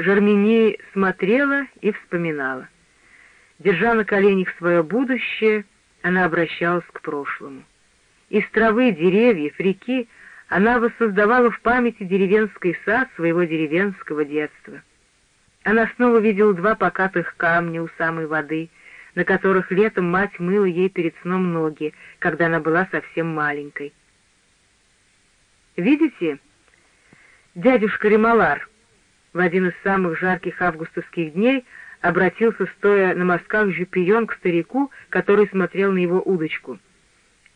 Жармини смотрела и вспоминала. Держа на коленях свое будущее, она обращалась к прошлому. Из травы, деревьев, реки она воссоздавала в памяти деревенский сад своего деревенского детства. Она снова видела два покатых камня у самой воды, на которых летом мать мыла ей перед сном ноги, когда она была совсем маленькой. «Видите, дядюшка Ремалар?» В один из самых жарких августовских дней обратился, стоя на мостках Жюпион, к старику, который смотрел на его удочку.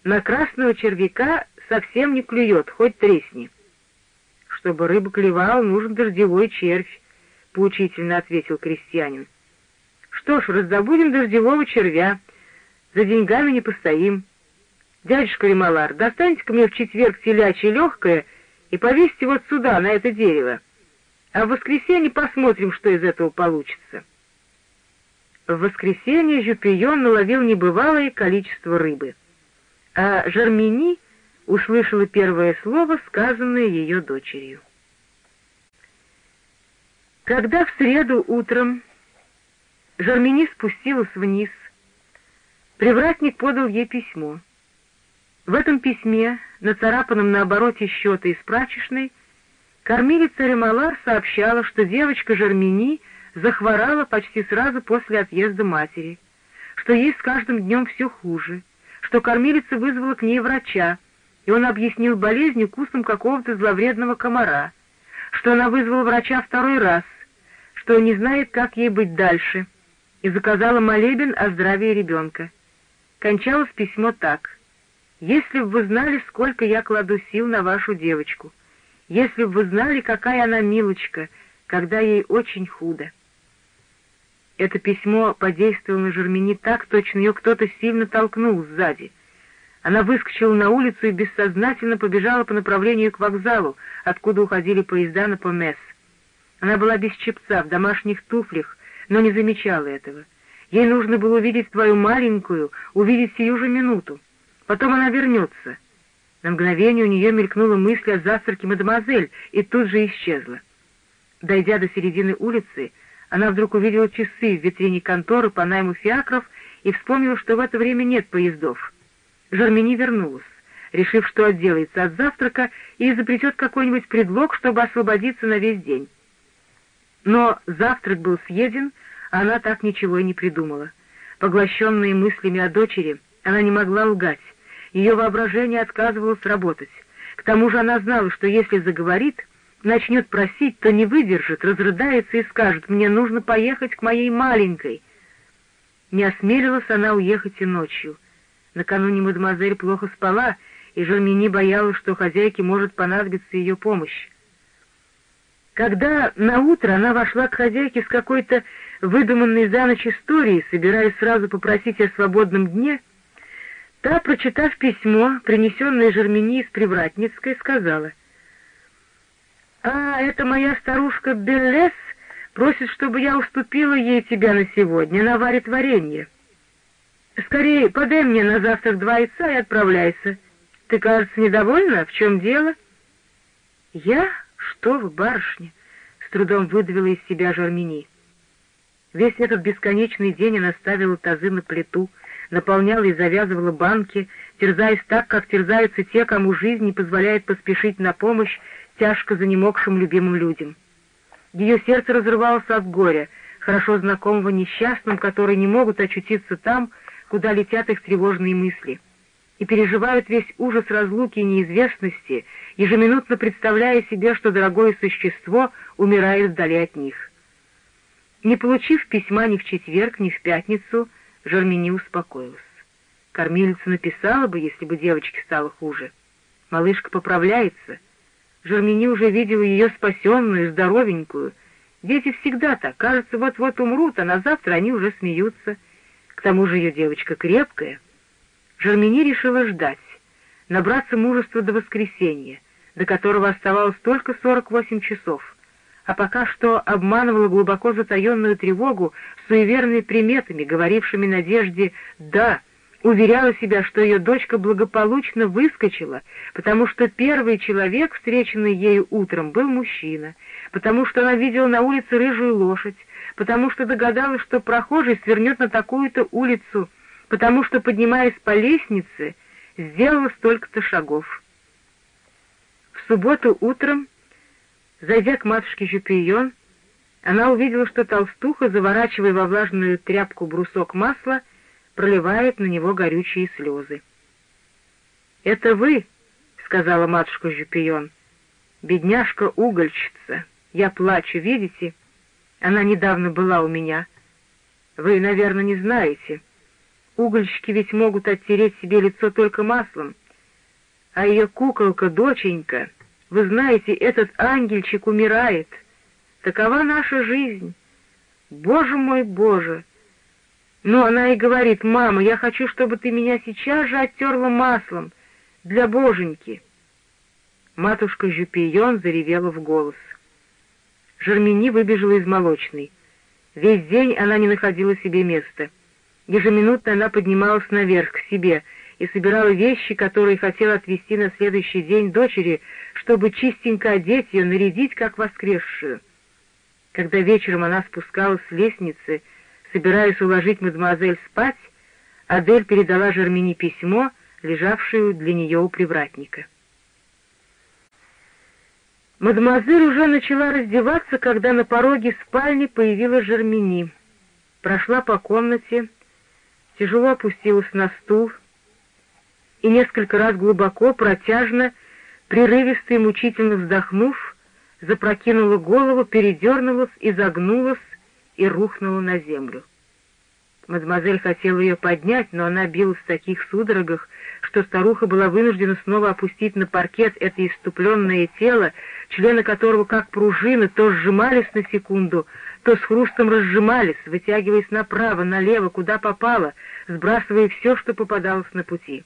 «На красного червяка совсем не клюет, хоть тресни». «Чтобы рыба клевала, нужен дождевой червь», — поучительно ответил крестьянин. «Что ж, раздобудем дождевого червя. За деньгами не постоим. Дядюшка Ремалар, достаньте-ка мне в четверг телячье легкое и повесьте вот сюда, на это дерево а в воскресенье посмотрим, что из этого получится». В воскресенье Жюпион наловил небывалое количество рыбы, а Жармини услышала первое слово, сказанное ее дочерью. Когда в среду утром Жармини спустилась вниз, привратник подал ей письмо. В этом письме, нацарапанном на обороте счета из прачечной, Кормилица Ремалар сообщала, что девочка Жермени захворала почти сразу после отъезда матери, что ей с каждым днем все хуже, что кормилица вызвала к ней врача, и он объяснил болезнь укусом какого-то зловредного комара, что она вызвала врача второй раз, что не знает, как ей быть дальше, и заказала молебен о здравии ребенка. Кончалось письмо так. «Если бы вы знали, сколько я кладу сил на вашу девочку», если бы вы знали, какая она милочка, когда ей очень худо. Это письмо подействовало на Жермени так, точно ее кто-то сильно толкнул сзади. Она выскочила на улицу и бессознательно побежала по направлению к вокзалу, откуда уходили поезда на Помес. Она была без чепца, в домашних туфлях, но не замечала этого. Ей нужно было увидеть твою маленькую, увидеть сию же минуту. Потом она вернется — на мгновение у нее мелькнула мысль о завтраке мадемуазель и тут же исчезла. Дойдя до середины улицы, она вдруг увидела часы в витрине конторы по найму фиакров и вспомнила, что в это время нет поездов. Жармини вернулась, решив, что отделается от завтрака и изобретет какой-нибудь предлог, чтобы освободиться на весь день. Но завтрак был съеден, а она так ничего и не придумала. Поглощенная мыслями о дочери, она не могла лгать. Ее воображение отказывалось работать. К тому же она знала, что если заговорит, начнет просить, то не выдержит, разрыдается и скажет «мне нужно поехать к моей маленькой». Не осмелилась она уехать и ночью. Накануне мадемуазель плохо спала, и Жермени боялась, что хозяйке может понадобиться ее помощь. Когда наутро она вошла к хозяйке с какой-то выдуманной за ночь историей, собираясь сразу попросить о свободном дне, — Та, прочитав письмо, принесенное Жермени из Привратницкой, сказала, «А, это моя старушка Беллес просит, чтобы я уступила ей тебя на сегодня, она варит варенье. Скорее, подай мне на завтрак два яйца и отправляйся. Ты, кажется, недовольна? В чем дело?» «Я? Что вы, барышня?» — с трудом выдавила из себя Жермени. Весь этот бесконечный день она ставила тазы на плиту — наполняла и завязывала банки, терзаясь так, как терзаются те, кому жизнь не позволяет поспешить на помощь тяжко занемогшим любимым людям. Ее сердце разрывалось от горя, хорошо знакомого несчастным, которые не могут очутиться там, куда летят их тревожные мысли, и переживают весь ужас разлуки и неизвестности, ежеминутно представляя себе, что дорогое существо умирает вдали от них. Не получив письма ни в четверг, ни в пятницу, Жермени успокоилась. Кормилица написала бы, если бы девочке стало хуже. Малышка поправляется. Жермени уже видела ее спасенную, здоровенькую. Дети всегда так, кажется, вот-вот умрут, а на завтра они уже смеются. К тому же ее девочка крепкая. Жермени решила ждать, набраться мужества до воскресенья, до которого оставалось только сорок восемь часов а пока что обманывала глубоко затаенную тревогу суеверными приметами, говорившими Надежде «да», уверяла себя, что ее дочка благополучно выскочила, потому что первый человек, встреченный ею утром, был мужчина, потому что она видела на улице рыжую лошадь, потому что догадалась, что прохожий свернет на такую-то улицу, потому что, поднимаясь по лестнице, сделала столько-то шагов. В субботу утром, зайдя к матушке Жупион, она увидела, что толстуха, заворачивая во влажную тряпку брусок масла, проливает на него горючие слезы. «Это вы?» — сказала матушка Жупион. «Бедняжка-угольщица. Я плачу, видите? Она недавно была у меня. Вы, наверное, не знаете. Угольщики ведь могут оттереть себе лицо только маслом. А ее куколка-доченька, вы знаете, этот ангельчик умирает. Такова наша жизнь. Боже мой, Боже!» Но она и говорит, «Мама, я хочу, чтобы ты меня сейчас же оттерла маслом для боженьки». Матушка Жюпион заревела в голос. Жермени выбежала из молочной. Весь день она не находила себе места. Ежеминутно она поднималась наверх, к себе, и собирала вещи, которые хотела отвезти на следующий день дочери, чтобы чистенько одеть ее, нарядить, как воскресшую. Когда вечером она спускалась с лестницы, Собираясь уложить мадемуазель спать, Адель передала Жермени письмо, лежавшее для нее у привратника. Мадемуазель уже начала раздеваться, когда на пороге спальни появилась Жермени. Прошла по комнате, тяжело опустилась на стул и несколько раз глубоко, протяжно, прерывисто и мучительно вздохнув, запрокинула голову, передернулась и загнулась, и рухнула на землю. Мадемуазель хотела ее поднять, но она билась в таких судорогах, что старуха была вынуждена снова опустить на паркет это иступленное тело, члены которого, как пружины, то сжимались на секунду, то с хрустом разжимались, вытягиваясь направо, налево, куда попало, сбрасывая все, что попадалось на пути.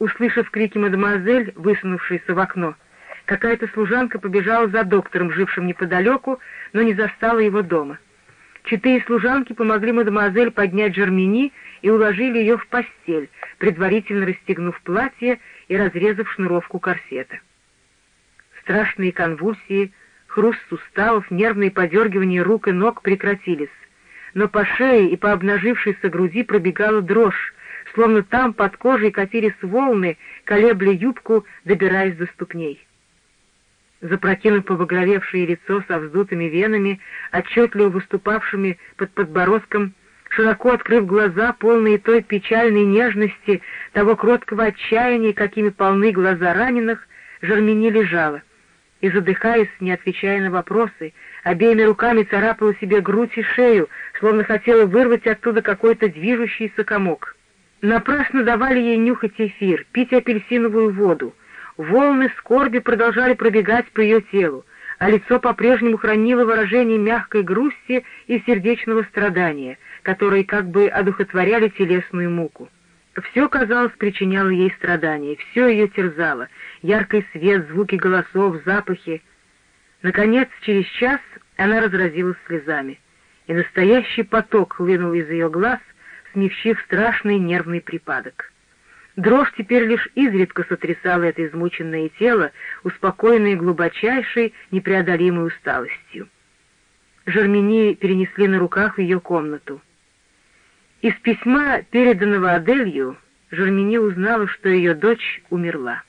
Услышав крики мадемуазель, высунувшейся в окно, какая-то служанка побежала за доктором, жившим неподалеку, но не застала его дома. Четыре служанки помогли мадемуазель поднять Жермени и уложили ее в постель, предварительно расстегнув платье и разрезав шнуровку корсета. Страшные конвульсии, хруст суставов, нервные подергивания рук и ног прекратились, но по шее и по обнажившейся груди пробегала дрожь, словно там под кожей катились волны, колебля юбку, добираясь до ступней. Запрокинув побагровевшее лицо со вздутыми венами, отчетливо выступавшими под подбородком, широко открыв глаза, полные той печальной нежности, того кроткого отчаяния, какими полны глаза раненых, Жермени лежала. И, задыхаясь, не отвечая на вопросы, обеими руками царапала себе грудь и шею, словно хотела вырвать оттуда какой-то движущийся комок. Напрасно давали ей нюхать эфир, пить апельсиновую воду, Волны скорби продолжали пробегать по ее телу, а лицо по-прежнему хранило выражение мягкой грусти и сердечного страдания, которые как бы одухотворяли телесную муку. Все, казалось, причиняло ей страдания, все ее терзало, яркий свет, звуки голосов, запахи. Наконец, через час она разразилась слезами, и настоящий поток хлынул из ее глаз, смягчив страшный нервный припадок. Дрожь теперь лишь изредка сотрясала это измученное тело, успокоенное глубочайшей, непреодолимой усталостью. Жермени перенесли на руках ее комнату. Из письма, переданного Аделью, Жермени узнала, что ее дочь умерла.